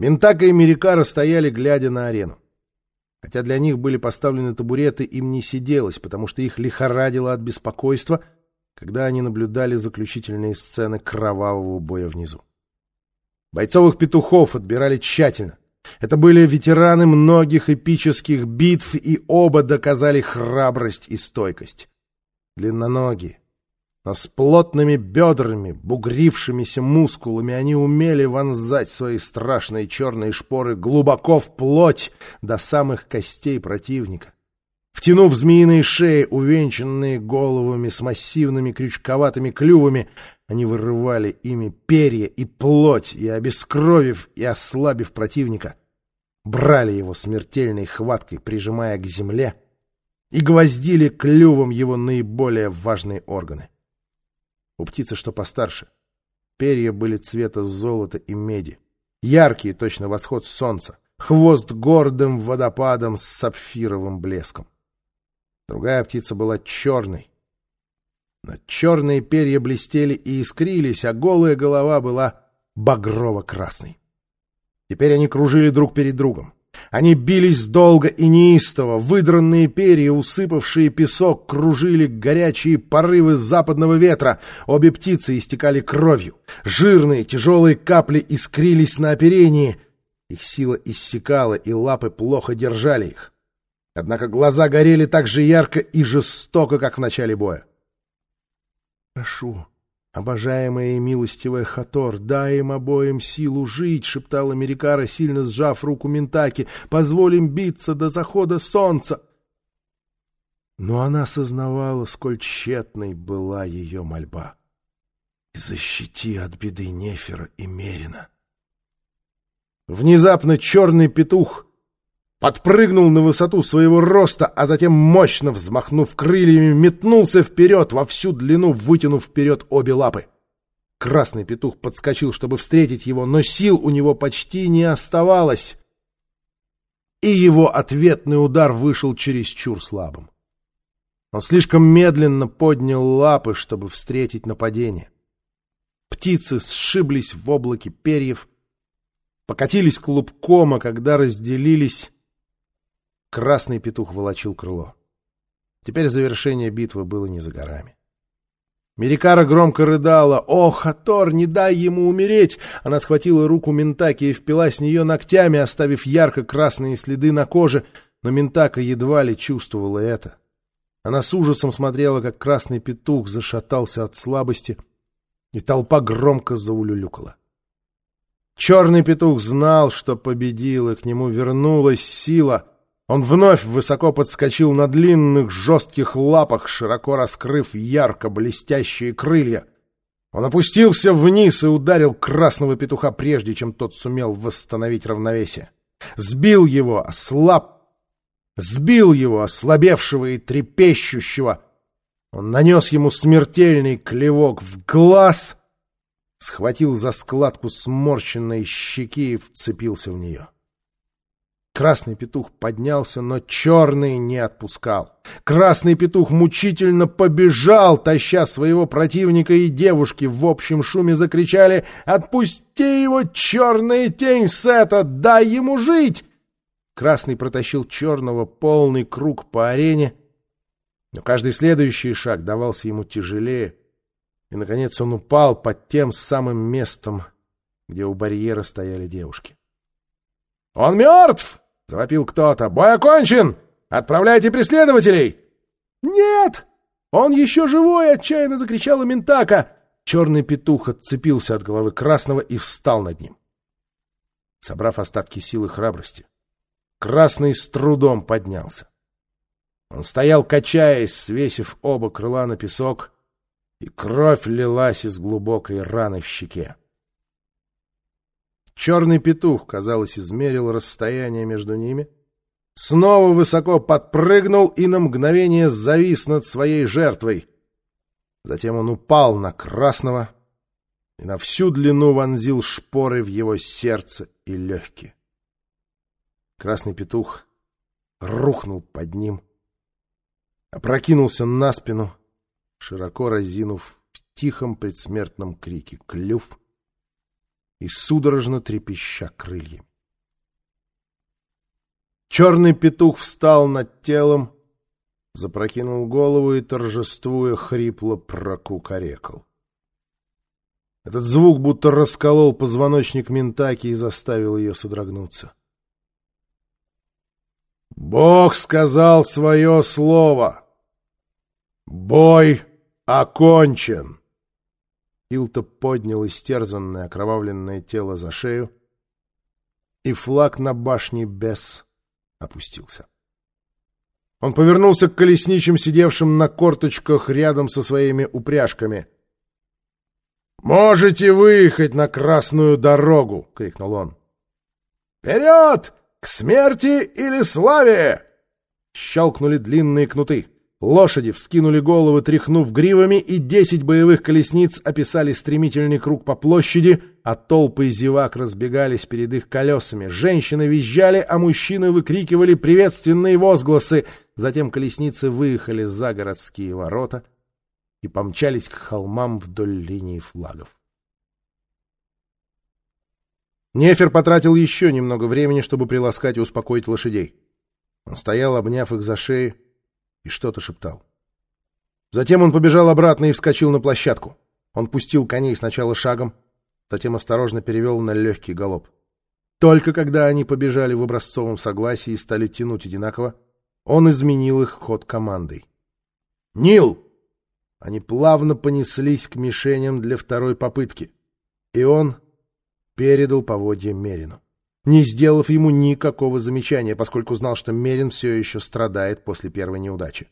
Ментака и Мерикара стояли, глядя на арену. Хотя для них были поставлены табуреты, им не сиделось, потому что их лихорадило от беспокойства, когда они наблюдали заключительные сцены кровавого боя внизу. Бойцовых петухов отбирали тщательно. Это были ветераны многих эпических битв, и оба доказали храбрость и стойкость. Длинноногие, но с плотными бедрами, бугрившимися мускулами они умели вонзать свои страшные черные шпоры глубоко в плоть до самых костей противника. Втянув змеиные шеи, увенчанные головами с массивными крючковатыми клювами, они вырывали ими перья и плоть, и, обескровив и ослабив противника, брали его смертельной хваткой, прижимая к земле, и гвоздили клювом его наиболее важные органы. У птицы, что постарше. Перья были цвета золота и меди. Яркие, точно восход солнца. Хвост гордым водопадом с сапфировым блеском. Другая птица была черной. Но черные перья блестели и искрились, а голая голова была багрово-красной. Теперь они кружили друг перед другом. Они бились долго и неистово, выдранные перья, усыпавшие песок, кружили горячие порывы западного ветра. Обе птицы истекали кровью. Жирные тяжелые капли искрились на оперении. Их сила иссякала, и лапы плохо держали их. Однако глаза горели так же ярко и жестоко, как в начале боя. «Прошу, «Обожаемая и милостивая Хатор, дай им обоим силу жить!» — шептала Мерикара, сильно сжав руку Ментаки. «Позволим биться до захода солнца!» Но она сознавала, сколь тщетной была ее мольба. «Защити от беды Нефера и Мерина!» Внезапно черный петух подпрыгнул на высоту своего роста, а затем, мощно взмахнув крыльями, метнулся вперед, во всю длину вытянув вперед обе лапы. Красный петух подскочил, чтобы встретить его, но сил у него почти не оставалось, и его ответный удар вышел чересчур слабым. Он слишком медленно поднял лапы, чтобы встретить нападение. Птицы сшиблись в облаке перьев, покатились клубком, а когда разделились, Красный петух волочил крыло. Теперь завершение битвы было не за горами. Мерикара громко рыдала. «О, Хатор, не дай ему умереть!» Она схватила руку Ментаки и впилась в нее ногтями, оставив ярко-красные следы на коже, но Ментака едва ли чувствовала это. Она с ужасом смотрела, как красный петух зашатался от слабости, и толпа громко заулюлюкала. Черный петух знал, что победил, и к нему вернулась сила — он вновь высоко подскочил на длинных жестких лапах, широко раскрыв ярко блестящие крылья. Он опустился вниз и ударил красного петуха, прежде чем тот сумел восстановить равновесие. Сбил его, ослаб... Сбил его, ослабевшего и трепещущего. Он нанес ему смертельный клевок в глаз, схватил за складку сморщенной щеки и вцепился в нее. Красный петух поднялся, но черный не отпускал. Красный петух мучительно побежал, таща своего противника, и девушки в общем шуме закричали «Отпусти его, черная тень Сета! Дай ему жить!» Красный протащил черного полный круг по арене, но каждый следующий шаг давался ему тяжелее, и, наконец, он упал под тем самым местом, где у барьера стояли девушки. «Он мертв!» — завопил кто-то. «Бой окончен! Отправляйте преследователей!» «Нет! Он еще живой!» — отчаянно закричала Ментака. Черный петух отцепился от головы Красного и встал над ним. Собрав остатки силы храбрости, Красный с трудом поднялся. Он стоял, качаясь, свесив оба крыла на песок, и кровь лилась из глубокой раны в щеке. Черный петух, казалось, измерил расстояние между ними, снова высоко подпрыгнул и на мгновение завис над своей жертвой. Затем он упал на красного и на всю длину вонзил шпоры в его сердце и легкие. Красный петух рухнул под ним, опрокинулся на спину, широко разинув в тихом предсмертном крике клюв — и судорожно трепеща крыльями. Черный петух встал над телом, запрокинул голову и, торжествуя, хрипло прокукарекал. Этот звук будто расколол позвоночник Ментаки и заставил ее содрогнуться. «Бог сказал свое слово! Бой окончен!» Илта поднял истерзанное окровавленное тело за шею, и флаг на башне Бес опустился. Он повернулся к колесничим, сидевшим на корточках рядом со своими упряжками. «Можете выехать на Красную дорогу!» — крикнул он. «Вперед! К смерти или славе!» Щелкнули длинные кнуты. Лошади вскинули головы, тряхнув гривами, и десять боевых колесниц описали стремительный круг по площади, а толпы зевак разбегались перед их колесами. Женщины визжали, а мужчины выкрикивали приветственные возгласы. Затем колесницы выехали за городские ворота и помчались к холмам вдоль линии флагов. Нефер потратил еще немного времени, чтобы приласкать и успокоить лошадей. Он стоял, обняв их за шею, и что-то шептал. Затем он побежал обратно и вскочил на площадку. Он пустил коней сначала шагом, затем осторожно перевел на легкий галоп. Только когда они побежали в образцовом согласии и стали тянуть одинаково, он изменил их ход командой. «Нил!» Они плавно понеслись к мишеням для второй попытки, и он передал поводья Мерину не сделав ему никакого замечания, поскольку знал, что Мерин все еще страдает после первой неудачи.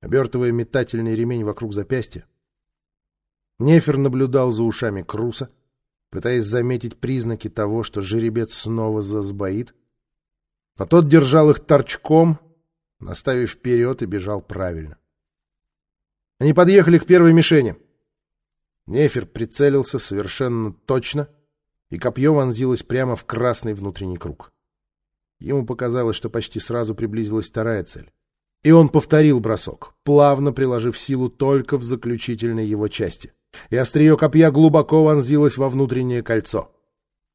Обертывая метательный ремень вокруг запястья, Нефер наблюдал за ушами Круса, пытаясь заметить признаки того, что жеребец снова засбоит, но тот держал их торчком, наставив вперед и бежал правильно. Они подъехали к первой мишени. Нефер прицелился совершенно точно — и копье вонзилось прямо в красный внутренний круг. Ему показалось, что почти сразу приблизилась вторая цель. И он повторил бросок, плавно приложив силу только в заключительной его части. И острие копья глубоко вонзилось во внутреннее кольцо.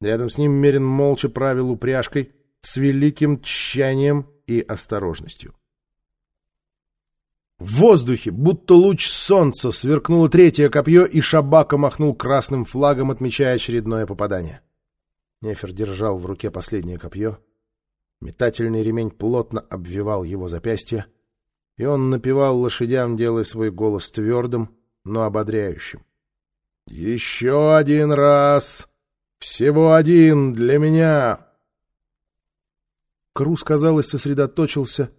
Рядом с ним Мерин молча правил упряжкой с великим тщанием и осторожностью. В воздухе, будто луч солнца, сверкнуло третье копье, и Шабака махнул красным флагом, отмечая очередное попадание. Нефер держал в руке последнее копье. Метательный ремень плотно обвивал его запястье, и он напевал лошадям, делая свой голос твердым, но ободряющим. «Еще один раз! Всего один для меня!» Крус, казалось, сосредоточился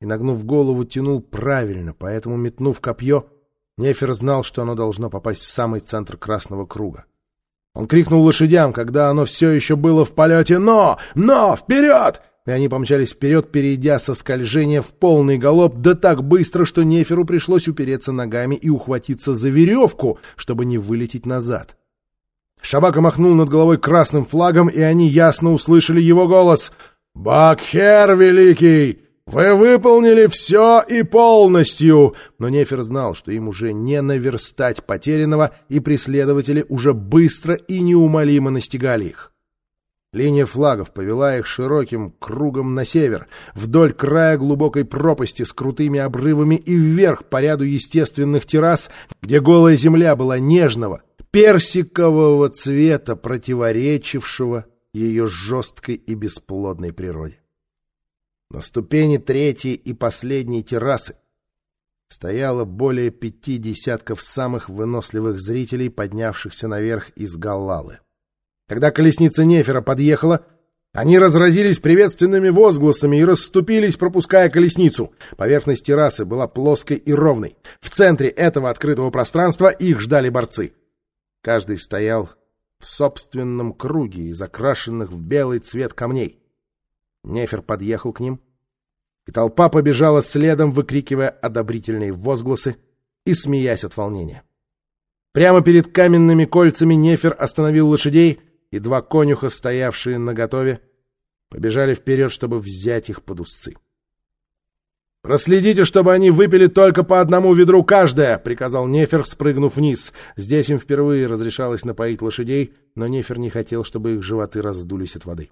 и, нагнув голову, тянул правильно, поэтому, метнув копье, Нефер знал, что оно должно попасть в самый центр красного круга. Он крикнул лошадям, когда оно все еще было в полете «Но! Но! Вперед!» И они помчались вперед, перейдя со скольжения в полный галоп, да так быстро, что Неферу пришлось упереться ногами и ухватиться за веревку, чтобы не вылететь назад. Шабака махнул над головой красным флагом, и они ясно услышали его голос «Бакхер Великий! «Вы выполнили все и полностью!» Но Нефер знал, что им уже не наверстать потерянного, и преследователи уже быстро и неумолимо настигали их. Линия флагов повела их широким кругом на север, вдоль края глубокой пропасти с крутыми обрывами и вверх по ряду естественных террас, где голая земля была нежного, персикового цвета, противоречившего ее жесткой и бесплодной природе. На ступени третьей и последней террасы стояло более пяти десятков самых выносливых зрителей, поднявшихся наверх из Галлалы. Когда колесница Нефера подъехала, они разразились приветственными возгласами и расступились, пропуская колесницу. Поверхность террасы была плоской и ровной. В центре этого открытого пространства их ждали борцы. Каждый стоял в собственном круге из окрашенных в белый цвет камней. Нефер подъехал к ним, и толпа побежала следом, выкрикивая одобрительные возгласы и смеясь от волнения. Прямо перед каменными кольцами Нефер остановил лошадей, и два конюха, стоявшие наготове, побежали вперед, чтобы взять их под узцы. «Проследите, чтобы они выпили только по одному ведру каждая!» — приказал Нефер, спрыгнув вниз. Здесь им впервые разрешалось напоить лошадей, но Нефер не хотел, чтобы их животы раздулись от воды.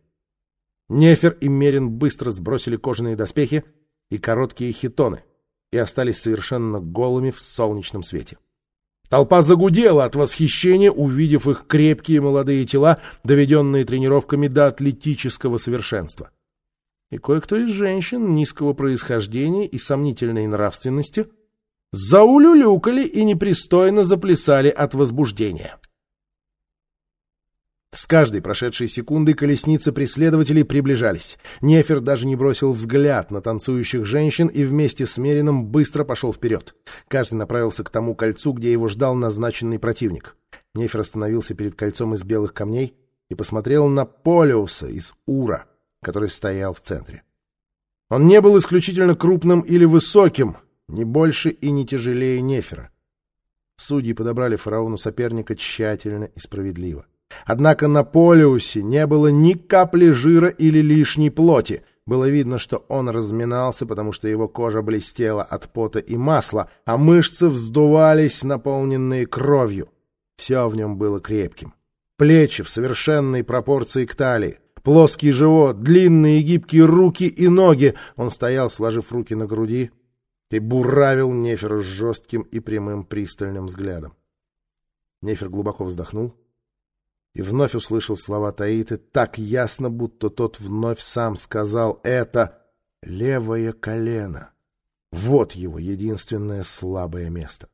Нефер и Мерин быстро сбросили кожаные доспехи и короткие хитоны и остались совершенно голыми в солнечном свете. Толпа загудела от восхищения, увидев их крепкие молодые тела, доведенные тренировками до атлетического совершенства. И кое-кто из женщин низкого происхождения и сомнительной нравственности заулюлюкали и непристойно заплясали от возбуждения. С каждой прошедшей секундой колесницы преследователей приближались. Нефер даже не бросил взгляд на танцующих женщин и вместе с Мерином быстро пошел вперед. Каждый направился к тому кольцу, где его ждал назначенный противник. Нефер остановился перед кольцом из белых камней и посмотрел на Полиуса из Ура, который стоял в центре. Он не был исключительно крупным или высоким, не больше и не тяжелее Нефера. Судьи подобрали фараону соперника тщательно и справедливо. Однако на Полиусе не было ни капли жира или лишней плоти. Было видно, что он разминался, потому что его кожа блестела от пота и масла, а мышцы вздувались, наполненные кровью. Все в нем было крепким. Плечи в совершенной пропорции к талии, плоский живот, длинные гибкие руки и ноги. Он стоял, сложив руки на груди, и буравил Нефера жестким и прямым пристальным взглядом. Нефер глубоко вздохнул и вновь услышал слова Таиты так ясно, будто тот вновь сам сказал это «левое колено». Вот его единственное слабое место.